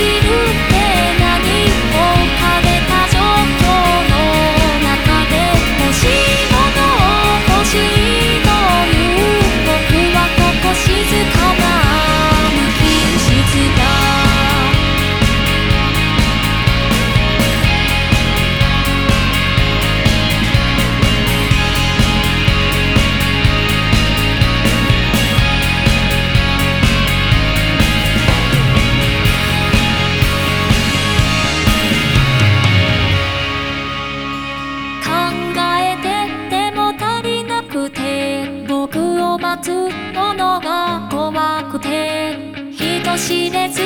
You. つものが怖くて人知れず